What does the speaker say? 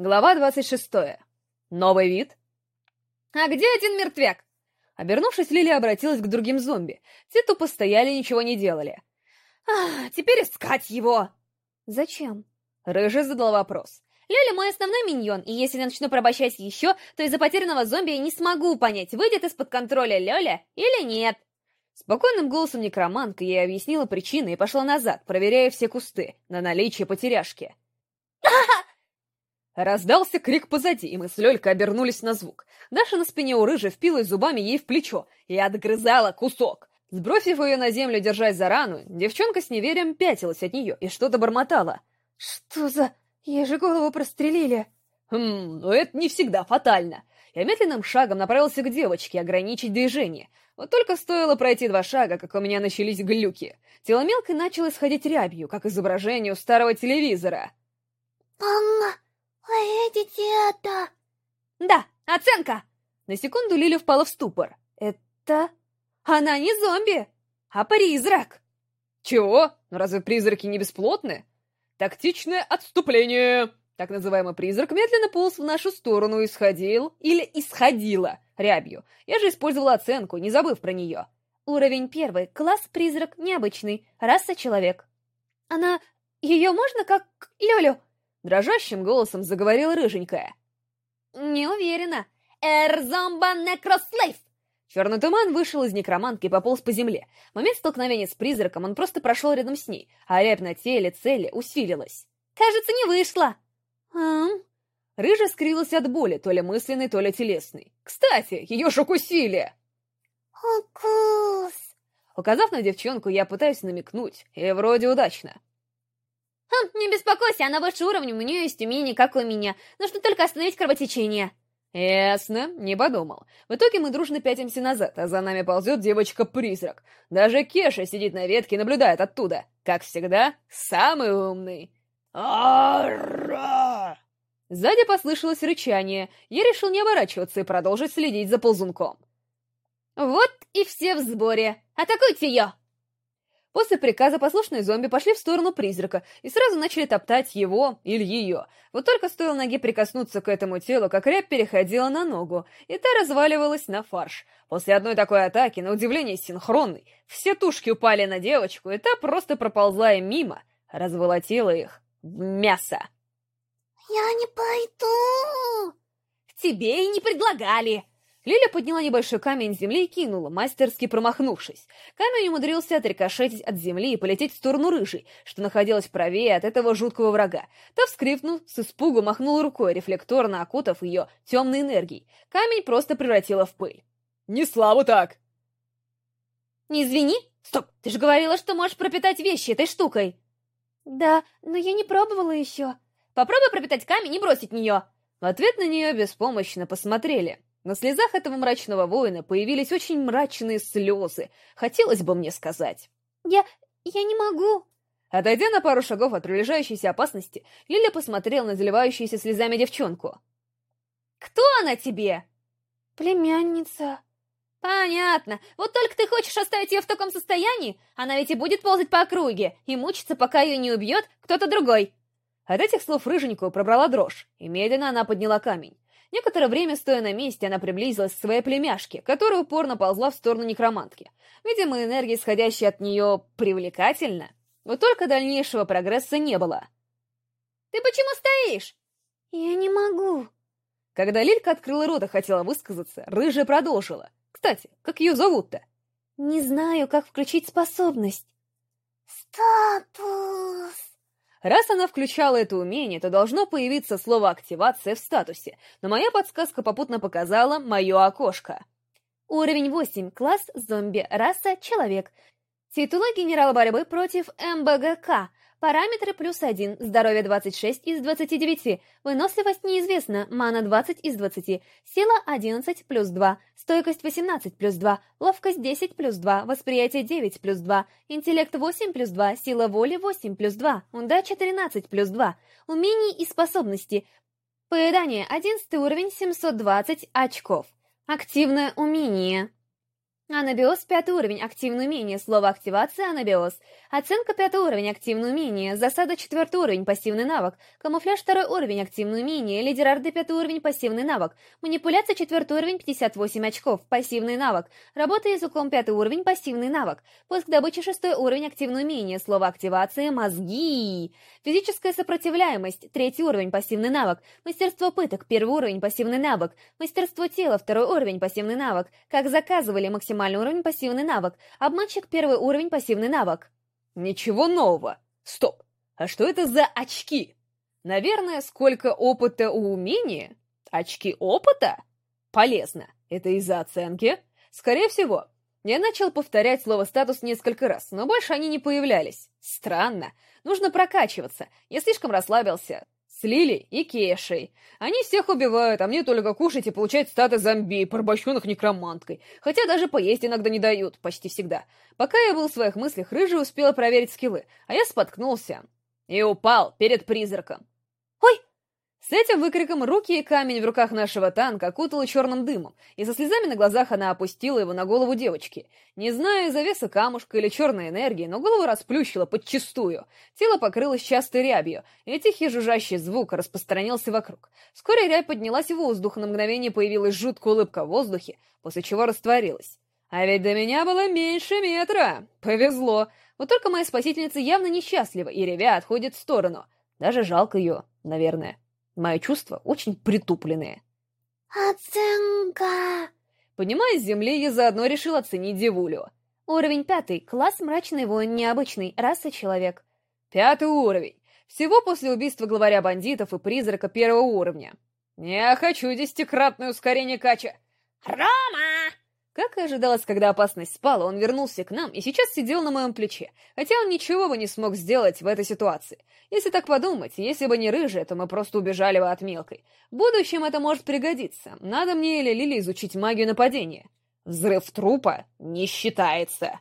Глава 26. Новый вид. «А где один мертвяк?» Обернувшись, Лили обратилась к другим зомби. Те тупо стояли и ничего не делали. «А, теперь искать его!» «Зачем?» Рыжий задал вопрос. Лёля мой основной миньон, и если я начну порабощать еще, то из-за потерянного зомби я не смогу понять, выйдет из-под контроля Лёля или нет. Спокойным голосом некроманка я объяснила причины и пошла назад, проверяя все кусты на наличие потеряшки. Раздался крик позади, и мы с Лёлькой обернулись на звук. Даша на спине у рыжей впилась зубами ей в плечо и отгрызала кусок. Сбросив ее на землю, держась за рану, девчонка с неверием пятилась от нее и что-то бормотала. «Что за...» Ей же голову прострелили. Хм, но это не всегда фатально. Я медленным шагом направился к девочке, ограничить движение. Вот только стоило пройти два шага, как у меня начались глюки. Тело мелкой начало сходить рябью, как изображение у старого телевизора. «Мама, видите это?» «Да, оценка!» На секунду Лиля впала в ступор. «Это... она не зомби, а призрак!» «Чего? Ну разве призраки не бесплотны?» Тактичное отступление! Так называемый призрак медленно полз в нашу сторону и сходил, или исходила, рябью. Я же использовала оценку, не забыв про нее. Уровень первый, класс призрак необычный, раса человек. Она... ее можно как Лёлю? Дрожащим голосом заговорила рыженькая. Не уверена. Эрзомба некрослейв! Черный туман вышел из некроманки и пополз по земле. В момент столкновения с призраком он просто прошел рядом с ней, а рябь на теле цели усилилась. «Кажется, не вышло!» «Ам?» Рыжа скривилась от боли, то ли мысленной, то ли телесной. «Кстати, ее ж укусили!» «Укус!» Указав на девчонку, я пытаюсь намекнуть, и вроде удачно. «Хм, не беспокойся, она выше уровня, у нее есть умение, как у меня. Нужно только остановить кровотечение». «Ясно, не подумал. В итоге мы дружно пятимся назад, а за нами ползет девочка-призрак. Даже Кеша сидит на ветке и наблюдает оттуда. Как всегда, самый умный». «Ара!» Сзади послышалось рычание. Я решил не оборачиваться и продолжить следить за ползунком. «Вот и все в сборе. Атакуйте ее!» После приказа послушные зомби пошли в сторону призрака и сразу начали топтать его или ее. Вот только стоило ноге прикоснуться к этому телу, как рябь переходила на ногу, и та разваливалась на фарш. После одной такой атаки, на удивление синхронной, все тушки упали на девочку, и та просто проползла мимо, разволотила их в мясо. «Я не пойду!» «Тебе и не предлагали!» Лиля подняла небольшой камень с земли и кинула, мастерски промахнувшись. Камень умудрился отрикошетить от земли и полететь в сторону рыжей, что находилась правее от этого жуткого врага. Та, вскрикнув, с испугу махнула рукой, рефлекторно окутав ее темной энергией. Камень просто превратила в пыль. «Не славу так!» «Не извини! Стоп! Ты же говорила, что можешь пропитать вещи этой штукой!» «Да, но я не пробовала еще!» «Попробуй пропитать камень и бросить нее!» В ответ на нее беспомощно посмотрели. На слезах этого мрачного воина появились очень мрачные слезы, хотелось бы мне сказать. «Я... я не могу...» Отойдя на пару шагов от приближающейся опасности, Лиля посмотрела на заливающуюся слезами девчонку. «Кто она тебе?» «Племянница». «Понятно. Вот только ты хочешь оставить ее в таком состоянии? Она ведь и будет ползать по округе и мучиться, пока ее не убьет кто-то другой». От этих слов рыженькую пробрала дрожь, и медленно она подняла камень. Некоторое время, стоя на месте, она приблизилась к своей племяшке, которая упорно ползла в сторону некромантки. Видимо, энергия, исходящая от нее, привлекательна. Вот только дальнейшего прогресса не было. «Ты почему стоишь?» «Я не могу». Когда Лилька открыла рот и хотела высказаться, Рыжая продолжила. «Кстати, как ее зовут-то?» «Не знаю, как включить способность». «Статус!» Раз она включала это умение, то должно появиться слово «активация» в статусе, но моя подсказка попутно показала мое окошко. Уровень 8, класс зомби, раса человек. Титула генерала борьбы против МБГК, Параметры плюс 1, здоровье 26 из 29, выносливость неизвестна, мана 20 из 20, сила 11 плюс 2, стойкость 18 плюс 2, ловкость 10 плюс 2, восприятие 9 плюс 2, интеллект 8 плюс 2, сила воли 8 плюс 2, удача 13 плюс 2, умений и способности. Поедание 11 уровень 720 очков. Активное умение. Анабиоз — пятый уровень, активное умение, слово «активация» — анабиоз. Оценка — пятый уровень, активное умение, засада — четвертый уровень, пассивный навык. Камуфляж — второй уровень, активное умение, лидер Орды — пятый уровень, пассивный навык. Манипуляция — четвертый уровень, 58 очков, пассивный навык. Работа языком — пятый уровень, пассивный навык. Поиск добычи — шестой уровень, активное умение, слово «активация» — мозги. Физическая сопротивляемость — третий уровень, пассивный навык. Мастерство пыток — первый уровень, пассивный навык. Мастерство тела — второй уровень, пассивный навык. Как заказывали, максимально максимальный уровень пассивный навык. Обманщик первый уровень пассивный навык. Ничего нового. Стоп. А что это за очки? Наверное, сколько опыта у умения? Очки опыта? Полезно. Это из-за оценки? Скорее всего. Я начал повторять слово «статус» несколько раз, но больше они не появлялись. Странно. Нужно прокачиваться. Я слишком расслабился с Лили и Кешей. Они всех убивают, а мне только кушать и получать статы зомби, порабощенных некроманткой. Хотя даже поесть иногда не дают, почти всегда. Пока я был в своих мыслях, Рыжая успела проверить скиллы, а я споткнулся и упал перед призраком. С этим выкриком руки и камень в руках нашего танка окутало черным дымом, и со слезами на глазах она опустила его на голову девочки. Не знаю, из-за веса камушка или черной энергии, но голову расплющило подчистую. Тело покрылось частой рябью, и тихий жужжащий звук распространился вокруг. Вскоре рябь поднялась в воздух, на мгновение появилась жуткая улыбка в воздухе, после чего растворилась. А ведь до меня было меньше метра. Повезло. Вот только моя спасительница явно несчастлива, и ревя отходит в сторону. Даже жалко ее, наверное. Мои чувства очень притупленные. Оценка. Поднимаясь с земли, я заодно решил оценить девулю. Уровень пятый. Класс мрачный воин, необычный. Раса человек. Пятый уровень. Всего после убийства главаря бандитов и призрака первого уровня. Я хочу десятикратное ускорение кача. Рома! Как и ожидалось, когда опасность спала, он вернулся к нам и сейчас сидел на моем плече, хотя он ничего бы не смог сделать в этой ситуации. Если так подумать, если бы не рыжая, то мы просто убежали бы от мелкой. В будущем это может пригодиться. Надо мне или Лили изучить магию нападения. Взрыв трупа не считается.